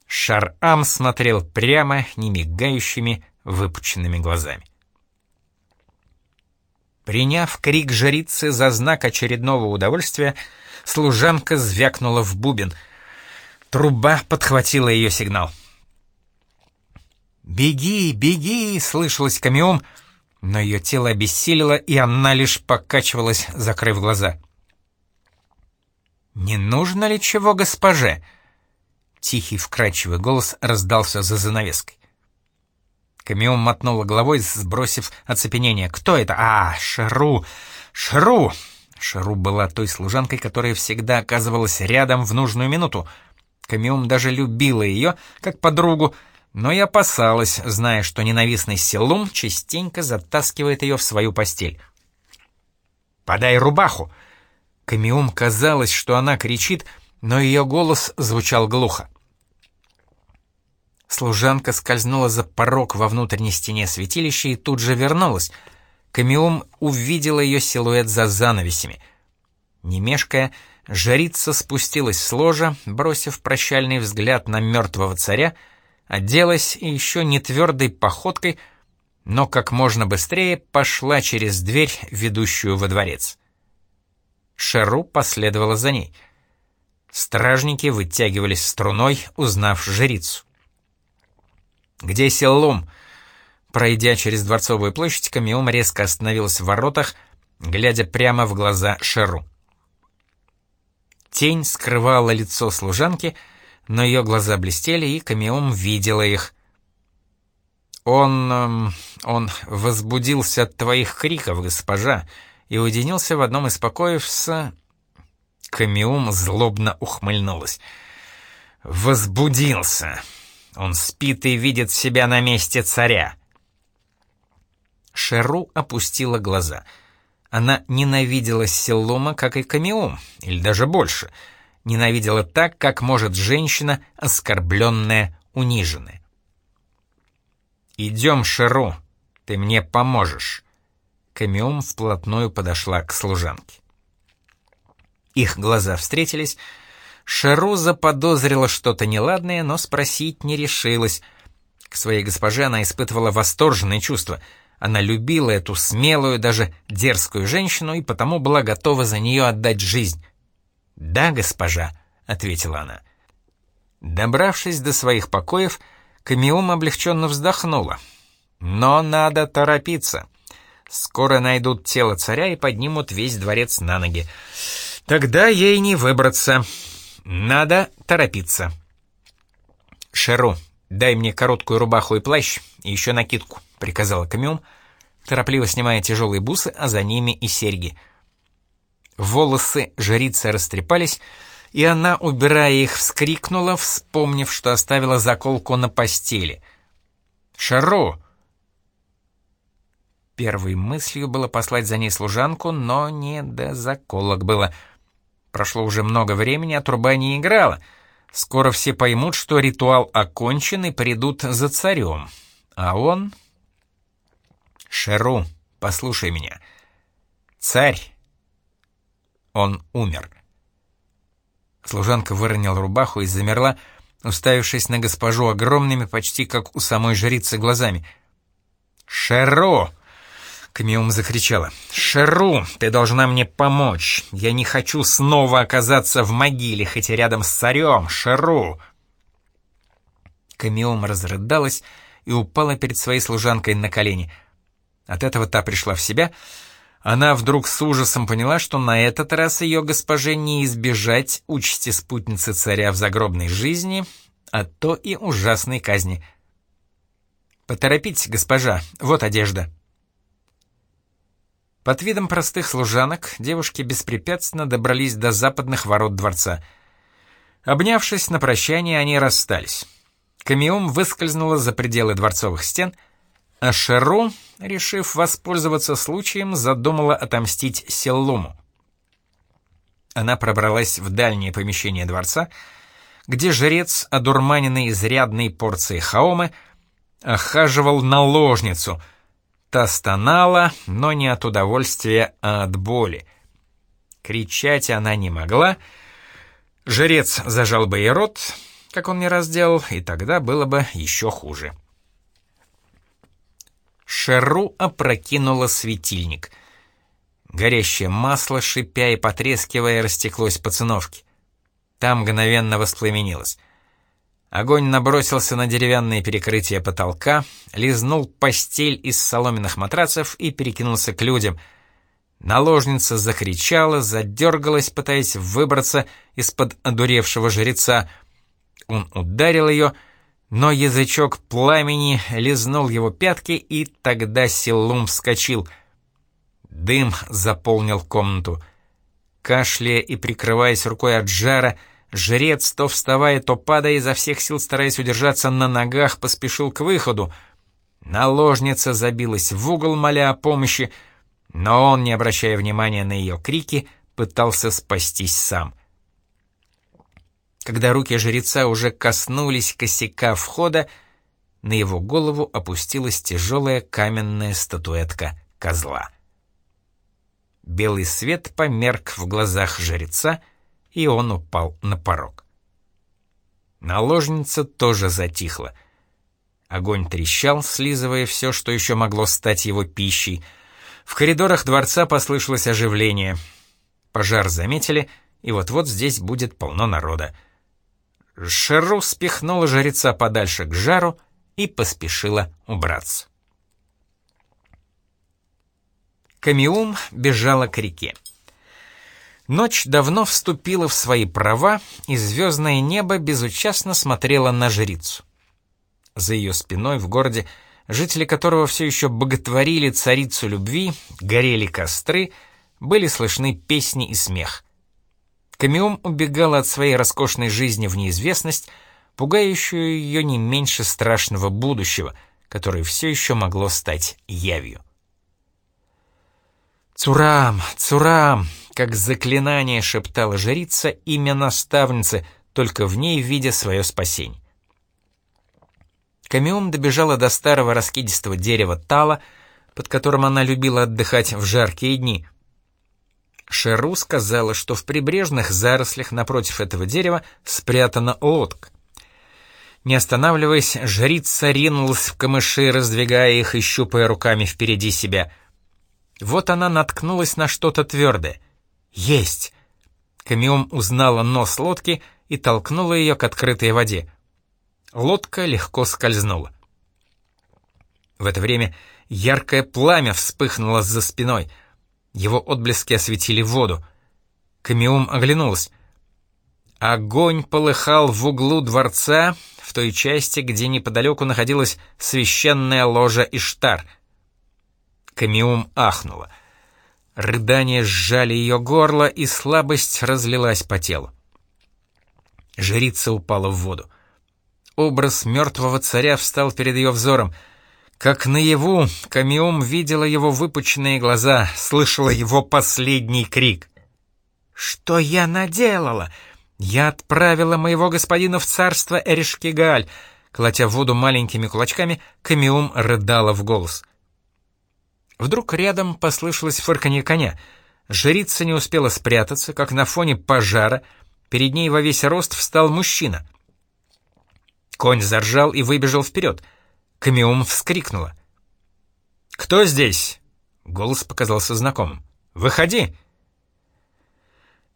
Шар-Ам смотрел прямо, не мигающими, выпученными глазами. Приняв крик жрицы за знак очередного удовольствия, служанка звякнула в бубен. Труба подхватила ее сигнал. «Беги, беги!» — слышалось камеом, но ее тело обессилило, и она лишь покачивалась, закрыв глаза. «Не нужно ли чего госпоже?» Тихий вкрадчивый голос раздался за занавеской. Камиум мотнула головой, сбросив оцепенение. «Кто это? А, Шару! Шару!» Шару была той служанкой, которая всегда оказывалась рядом в нужную минуту. Камиум даже любила ее, как подругу, но и опасалась, зная, что ненавистный Селум частенько затаскивает ее в свою постель. «Подай рубаху!» Камиум казалось, что она кричит, но ее голос звучал глухо. Служанка скользнула за порог во внутренней стене святилища и тут же вернулась. Камиум увидела ее силуэт за занавесями. Не мешкая, жрица спустилась с ложа, бросив прощальный взгляд на мертвого царя, оделась и еще не твердой походкой, но как можно быстрее пошла через дверь, ведущую во дворец. Шеру последовала за ней — Стражники вытягивались струной, узнав жрицу. «Где Селлум?» Пройдя через Дворцовую площадь, Камиум резко остановился в воротах, глядя прямо в глаза Шеру. Тень скрывала лицо служанки, но ее глаза блестели, и Камиум видела их. «Он... Эм, он возбудился от твоих криков, госпожа, и уединился в одном из покоев с... Камиум злобно ухмыльнулась. «Возбудился! Он спит и видит себя на месте царя!» Шеру опустила глаза. Она ненавидела Селлума, как и Камиум, или даже больше. Ненавидела так, как может женщина, оскорбленная, униженная. «Идем, Шеру, ты мне поможешь!» Камиум вплотную подошла к служанке. Их глаза встретились. Шару заподозрила что-то неладное, но спросить не решилась. К своей госпоже она испытывала восторженные чувства. Она любила эту смелую, даже дерзкую женщину и потому была готова за нее отдать жизнь. «Да, госпожа», — ответила она. Добравшись до своих покоев, Камиум облегченно вздохнула. «Но надо торопиться. Скоро найдут тело царя и поднимут весь дворец на ноги. Тогда ей не выбраться. Надо торопиться. «Шеру, дай мне короткую рубаху и плащ, и еще накидку», — приказала Камюм, торопливо снимая тяжелые бусы, а за ними и серьги. Волосы жрицы растрепались, и она, убирая их, вскрикнула, вспомнив, что оставила заколку на постели. «Шару!» Первой мыслью было послать за ней служанку, но не до заколок было — Прошло уже много времени, а труба не играла. Скоро все поймут, что ритуал окончен и придут за царем. А он... Шеру, послушай меня. Царь. Он умер. Служанка выронила рубаху и замерла, уставившись на госпожу огромными, почти как у самой жрицы, глазами. «Шеро!» Камиум закричала. «Шеру, ты должна мне помочь. Я не хочу снова оказаться в могиле, хотя рядом с царем. Шеру!» Камиум разрыдалась и упала перед своей служанкой на колени. От этого та пришла в себя, Она вдруг с ужасом поняла, что на этот раз ее госпоже не избежать участи спутницы царя в загробной жизни, а то и ужасной казни. «Поторопитесь, госпожа, вот одежда». Под видом простых служанок девушки беспрепятственно добрались до западных ворот дворца. Обнявшись на прощание, они расстались. Камиум выскользнула за пределы дворцовых стен, а Шеру, решив воспользоваться случаем, задумала отомстить Селлуму. Она пробралась в дальнее помещение дворца, где жрец, одурманенный изрядной порцией хаомы, охаживал наложницу. Та стонала, но не от удовольствия, а от боли. Кричать она не могла. Жрец зажал бы ей рот, как он не раз делал, и тогда было бы еще хуже. Шеру опрокинула светильник. Горящее масло, шипя и потрескивая, растеклось по циновке. Там мгновенно воспламенилось. Огонь набросился на деревянные перекрытия потолка, лизнул постель из соломенных матрацев и перекинулся к людям. Наложница закричала, задергалась, пытаясь выбраться из-под одуревшего жреца — он ударил ее, но язычок пламени лизнул его пятки, и тогда Силум вскочил. Дым заполнил комнату. Кашляя и прикрываясь рукой от жара, жрец, то вставая, то падая изо всех сил, стараясь удержаться на ногах, поспешил к выходу. Наложница забилась в угол, моля о помощи, но он, не обращая внимания на ее крики, пытался спастись сам. Когда руки жреца уже коснулись косяка входа, на его голову опустилась тяжелая каменная статуэтка козла. Белый свет померк в глазах жреца, и он упал на порог. Наложница тоже затихла. Огонь трещал, слизывая все, что еще могло стать его пищей. В коридорах дворца послышалось оживление. Пожар заметили, и вот-вот здесь будет полно народа. Шеру спихнула жреца подальше к жару и поспешила убраться. Камиум бежала к реке. Ночь давно вступила в свои права, и звездное небо безучастно смотрело на жрицу. За ее спиной в городе, жители которого все еще боготворили царицу любви, горели костры, были слышны песни и смех. Камиум убегала от своей роскошной жизни в неизвестность, пугающую ее не меньше страшного будущего, которое все еще могло стать явью. «Цурам! Цурам!» — как заклинание шептала жрица имя наставницы, только в ней видя свое спасение. Камиум добежала до старого раскидистого дерева тала, под которым она любила отдыхать в жаркие дни — Шеру сказала, что в прибрежных зарослях напротив этого дерева спрятана лодка. Не останавливаясь, жрица ринулась в камыши, раздвигая их и щупая руками впереди себя. Вот она наткнулась на что-то твердое. «Есть!» Камиум узнала нос лодки и толкнула ее к открытой воде. Лодка легко скользнула. В это время яркое пламя вспыхнуло за спиной — его отблески осветили воду. Камиум оглянулась. Огонь полыхал в углу дворца, в той части, где неподалеку находилась священная ложа Иштар. Камиум ахнула. Рыдания сжали ее горло, и слабость разлилась по телу. Жрица упала в воду. Образ мертвого царя встал перед ее взором — как наяву, Камиум видела его выпученные глаза, слышала его последний крик. «Что я наделала? Я отправила моего господина в царство Эришкигаль!» Колотя воду маленькими кулачками, Камиум рыдала в голос. Вдруг рядом послышалось фырканье коня. Жрица не успела спрятаться, как на фоне пожара перед ней во весь рост встал мужчина. Конь заржал и выбежал вперед — Камиум вскрикнула. «Кто здесь?» Голос показался знакомым. «Выходи!»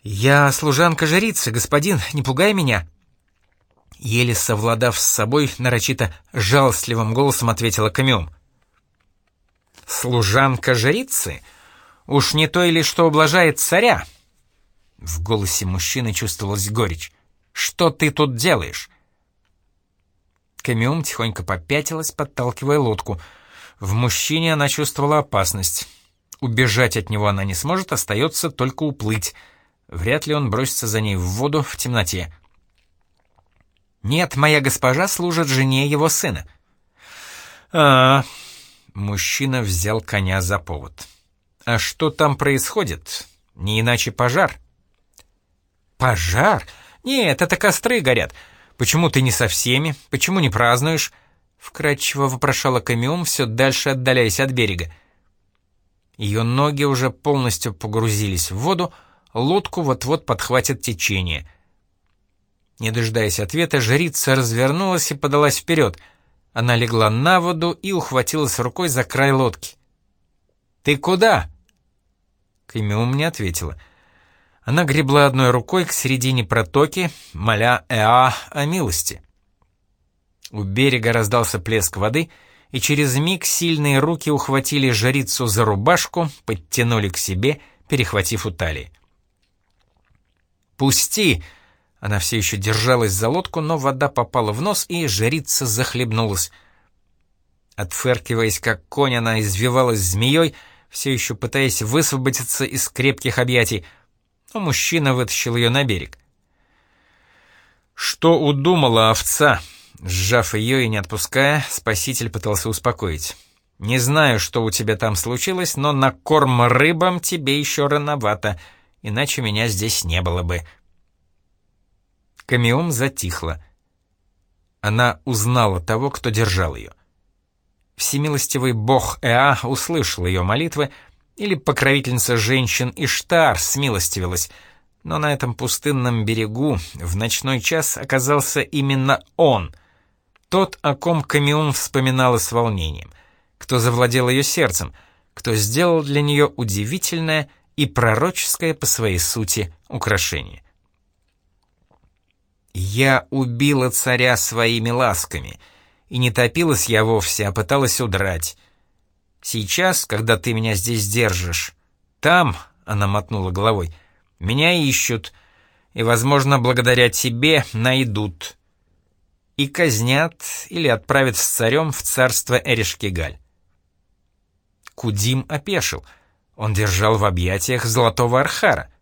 «Я служанка жрицы, господин, не пугай меня!» Еле совладав с собой, нарочито жалостливым голосом ответила Камиум. «Служанка жрицы?» Уж не то или что ублажает царя?» В голосе мужчины чувствовалась горечь. «Что ты тут делаешь?» Камиум тихонько попятилась, подталкивая лодку. В мужчине она чувствовала опасность. Убежать от него она не сможет, остается только уплыть. Вряд ли он бросится за ней в воду в темноте. «Нет, моя госпожа служит жене его сына». «А, -а Мужчина взял коня за повод. «А что там происходит? Не иначе пожар?» «Пожар? Нет, это костры горят. Почему ты не со всеми? Почему не празднуешь?» Вкратчиво вопрошала Камиум, все дальше отдаляясь от берега. Ее ноги уже полностью погрузились в воду, лодку вот-вот подхватит течение. Не дожидаясь ответа, жрица развернулась и подалась вперед. Она легла на воду и ухватилась рукой за край лодки. «Ты куда?» Камиум не ответила. Она гребла одной рукой к середине протоки, моля Эа о милости. У берега раздался плеск воды, и через миг сильные руки ухватили жрицу за рубашку, подтянули к себе, перехватив у талии. «Пусти!» Она все еще держалась за лодку, но вода попала в нос, и жрица захлебнулась. Отфыркиваясь, как конь, она извивалась змеей, все еще пытаясь высвободиться из крепких объятий, но мужчина вытащил ее на берег. «Что удумала овца?» Сжав ее и не отпуская, спаситель пытался успокоить. «Не знаю, что у тебя там случилось, но на корм рыбам тебе еще рановато, иначе меня здесь не было бы». Камиум затихла. Она узнала того, кто держал ее. Всемилостивый бог Эа услышал ее молитвы, или покровительница женщин Иштар смилостивилась, но на этом пустынном берегу в ночной час оказался именно он, тот, о ком Камиум вспоминала с волнением, кто завладел ее сердцем, кто сделал для нее удивительное и пророческое по своей сути украшение. Я убила царя своими ласками, и не топилась я вовсе, а пыталась удрать. Сейчас, когда ты меня здесь держишь, там, — она мотнула головой, — меня ищут, и, возможно, благодаря тебе найдут. И казнят или отправят с царем в царство Эришкигаль. Кудим опешил. Он держал в объятиях золотого архара.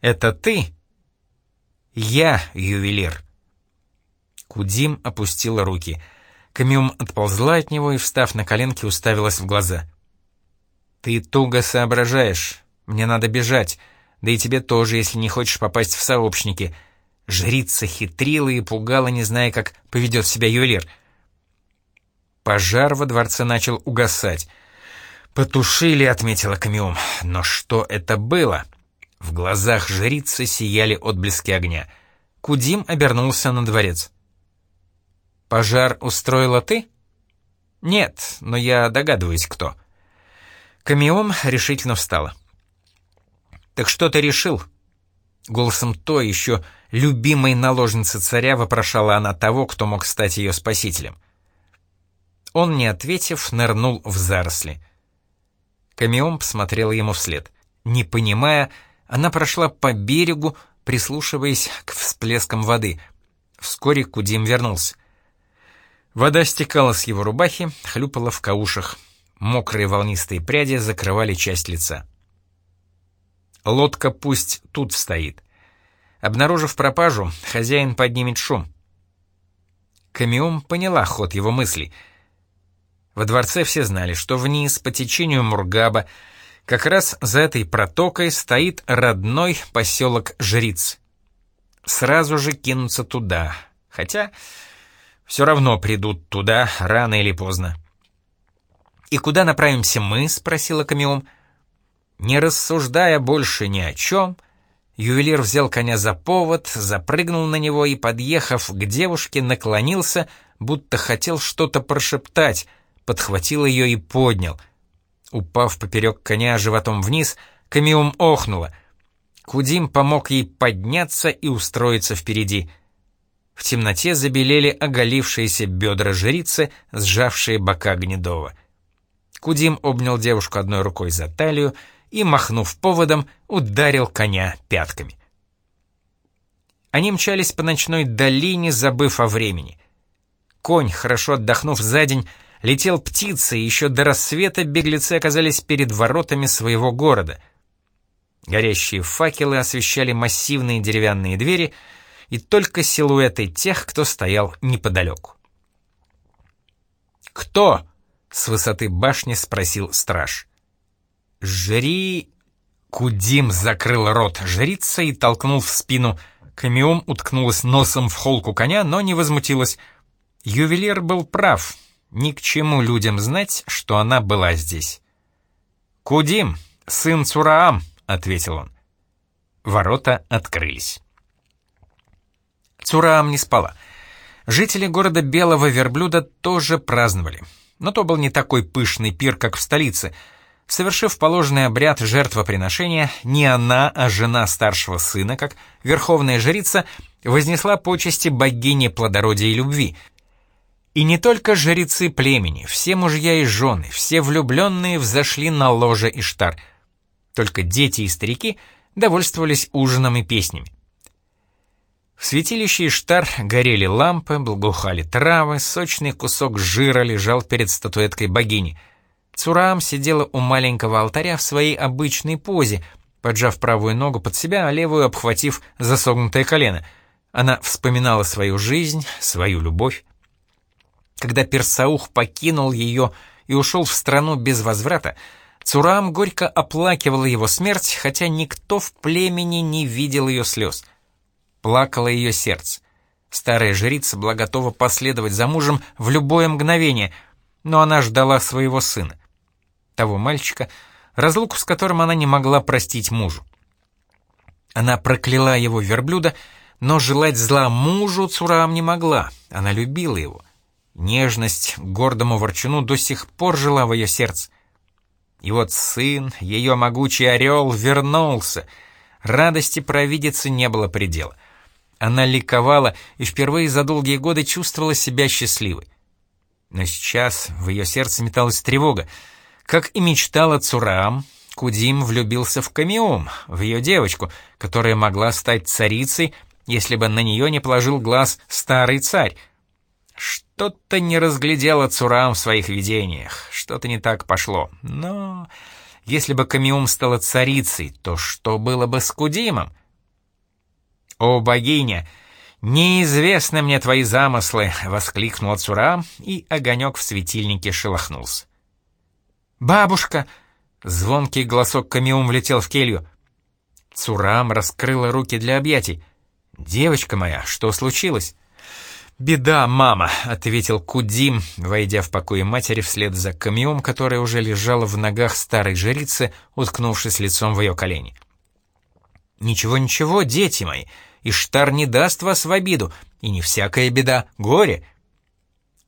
«Это ты?» «Я ювелир». Кудим опустила руки. Камиум отползла от него и, встав на коленки, уставилась в глаза. «Ты туго соображаешь. Мне надо бежать. Да и тебе тоже, если не хочешь попасть в сообщники». Жрица хитрила и пугала, не зная, как поведет себя ювелир. Пожар во дворце начал угасать. «Потушили», — отметила Камиум. «Но что это было?» В глазах жрицы сияли отблески огня. Кудим обернулся на дворец. «Пожар устроила ты?» «Нет, но я догадываюсь, кто». Камиом решительно встала. «Так что ты решил?» Голосом то еще любимой наложницы царя вопрошала она того, кто мог стать ее спасителем. Он, не ответив, нырнул в заросли. Камиом посмотрел ему вслед. Не понимая, она прошла по берегу, прислушиваясь к всплескам воды. Вскоре Кудим вернулся. Вода стекала с его рубахи, хлюпала в каушах. Мокрые волнистые пряди закрывали часть лица. Лодка пусть тут стоит. Обнаружив пропажу, хозяин поднимет шум. Камиум поняла ход его мыслей. Во дворце все знали, что вниз, по течению Мургаба, как раз за этой протокой стоит родной поселок Жриц. Сразу же кинутся туда, хотя все равно придут туда рано или поздно. «И куда направимся мы?» — спросила Камиум. Не рассуждая больше ни о чем, ювелир взял коня за повод, запрыгнул на него и, подъехав к девушке, наклонился, будто хотел что-то прошептать, подхватил ее и поднял — Упав поперек коня животом вниз, Камиум охнула. Кудим помог ей подняться и устроиться впереди. В темноте забелели оголившиеся бедра жрицы, сжавшие бока Гнедова. Кудим обнял девушку одной рукой за талию и, махнув поводом, ударил коня пятками. Они мчались по ночной долине, забыв о времени. Конь, хорошо отдохнув за день, летел птицей, и еще до рассвета беглецы оказались перед воротами своего города. Горящие факелы освещали массивные деревянные двери и только силуэты тех, кто стоял неподалеку. «Кто?» — с высоты башни спросил страж. «Жри...» Кудим закрыл рот жрица и толкнул в спину — Камиум уткнулась носом в холку коня, но не возмутилась. Ювелир был прав. Ни к чему людям знать, что она была здесь. «Кудим, сын Цураам», — ответил он. Ворота открылись. Цураам не спала. Жители города Белого Верблюда тоже праздновали. Но то был не такой пышный пир, как в столице — Совершив положенный обряд жертвоприношения, не она, а жена старшего сына, как верховная жрица, вознесла почести богине плодородия и любви. И не только жрецы племени, все мужья и жены, все влюбленные взошли на ложе Иштар. Только дети и старики довольствовались ужином и песнями. В святилище Иштар горели лампы, благоухали травы, сочный кусок жира лежал перед статуэткой богини — Цурам сидела у маленького алтаря в своей обычной позе, поджав правую ногу под себя, а левую обхватив за согнутое колено. Она вспоминала свою жизнь, свою любовь. Когда Персаух покинул ее и ушел в страну без возврата, Цурам горько оплакивала его смерть, хотя никто в племени не видел ее слез. Плакало ее сердце. Старая жрица была готова последовать за мужем в любое мгновение, но она ждала своего сына того мальчика, разлуку с которым она не могла простить мужу. Она прокляла его верблюда, но желать зла мужу Цурам не могла, она любила его. Нежность к гордому ворчуну до сих пор жила в ее сердце. И вот сын, ее могучий орел, вернулся. Радости провидицы не было предела. Она ликовала и впервые за долгие годы чувствовала себя счастливой. Но сейчас в ее сердце металась тревога — как и мечтала Цураам, Кудим влюбился в Камиум, в ее девочку, которая могла стать царицей, если бы на нее не положил глаз старый царь. Что-то не разглядела Цураам в своих видениях, что-то не так пошло. Но если бы Камиум стала царицей, то что было бы с Кудимом? «О, богиня!» «Неизвестны мне твои замыслы!» — воскликнул Цураам, и огонек в светильнике шелохнулся. «Бабушка!» — звонкий голосок Камиум влетел в келью. Цурам раскрыла руки для объятий. «Девочка моя, что случилось?» «Беда, мама», — ответил Кудим, войдя в покой матери вслед за Камиум, которая уже лежала в ногах старой жрицы, уткнувшись лицом в ее колени. «Ничего-ничего, дети мои, Иштар не даст вас в обиду, и не всякая беда, горе».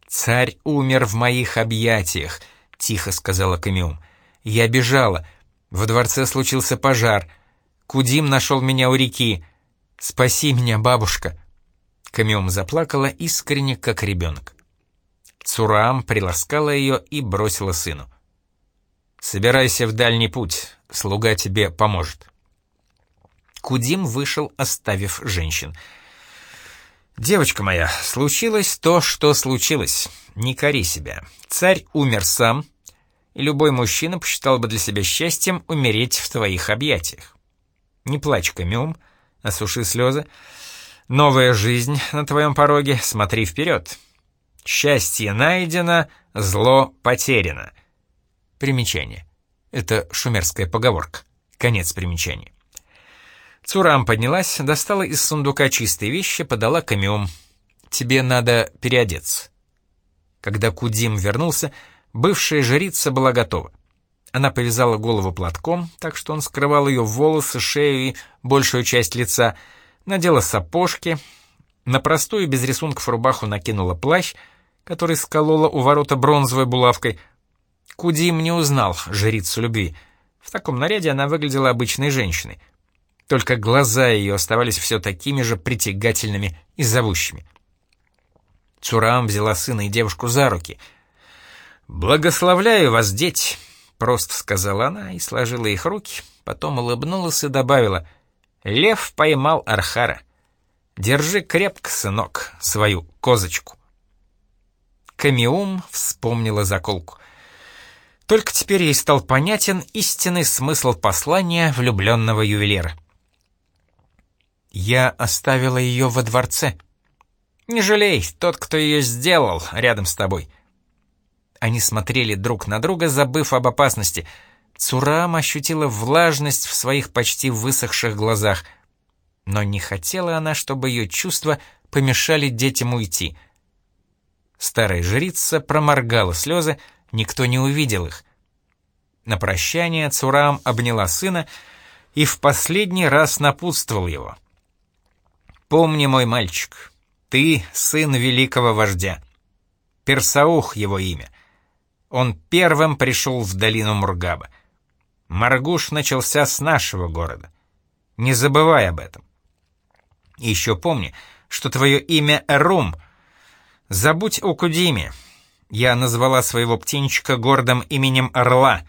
«Царь умер в моих объятиях», —— тихо сказала Камиум. «Я бежала. Во дворце случился пожар. Кудим нашел меня у реки. Спаси меня, бабушка!» Камиум заплакала искренне, как ребенок. Цураам приласкала ее и бросила сыну. «Собирайся в дальний путь, слуга тебе поможет». Кудим вышел, оставив женщин. «Девочка моя, случилось то, что случилось. Не кори себя. Царь умер сам, и любой мужчина посчитал бы для себя счастьем умереть в твоих объятиях. Не плачь, Камюм, осуши слезы. Новая жизнь на твоем пороге, смотри вперед. Счастье найдено, зло потеряно. Примечание. Это шумерская поговорка. Конец примечания. Цурам поднялась, достала из сундука чистые вещи, подала камиум. «Тебе надо переодеться». Когда Кудим вернулся, бывшая жрица была готова. Она повязала голову платком, так что он скрывал ее волосы, шею и большую часть лица, надела сапожки, на простую без рисунков рубаху накинула плащ, который сколола у ворота бронзовой булавкой. Кудим не узнал жрицу любви. В таком наряде она выглядела обычной женщиной — только глаза ее оставались все такими же притягательными и зовущими. Цурам взяла сына и девушку за руки. «Благословляю вас, дети!» — Просто сказала она и сложила их руки, потом улыбнулась и добавила «Лев поймал Архара. Держи крепко, сынок, свою козочку». Камиум вспомнила заколку. Только теперь ей стал понятен истинный смысл послания влюбленного ювелира. «Я оставила ее во дворце», «Не жалей, тот, кто ее сделал, рядом с тобой». Они смотрели друг на друга, забыв об опасности. Цурам ощутила влажность в своих почти высохших глазах. Но не хотела она, чтобы ее чувства помешали детям уйти. Старая жрица проморгала слезы, никто не увидел их. На прощание Цурам обняла сына и в последний раз напутствовал его. «Помни, мой мальчик, ты сын великого вождя. Персаух его имя. Он первым пришел в долину Мургаба. Маргуш начался с нашего города. Не забывай об этом. И еще помни, что твое имя Рум. Забудь о Кудиме. Я назвала своего птенчика гордым именем Орла.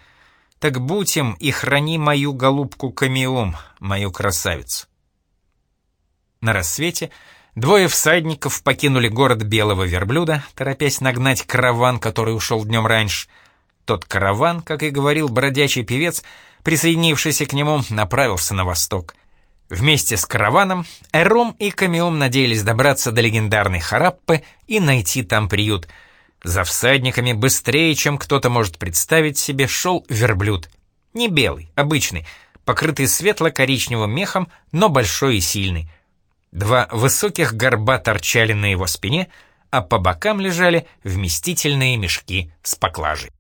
Так будь им и храни мою голубку Камиум, мою красавицу. На рассвете Двое всадников покинули город Белого Верблюда, торопясь нагнать караван, который ушел днем раньше. Тот караван, как и говорил бродячий певец, присоединившийся к нему, направился на восток. Вместе с караваном Эром и Камиум надеялись добраться до легендарной Хараппы и найти там приют. За всадниками быстрее, чем кто-то может представить себе, шел верблюд. Не белый, обычный, покрытый светло-коричневым мехом, но большой и сильный. Два высоких горба торчали на его спине, а по бокам лежали вместительные мешки с поклажей.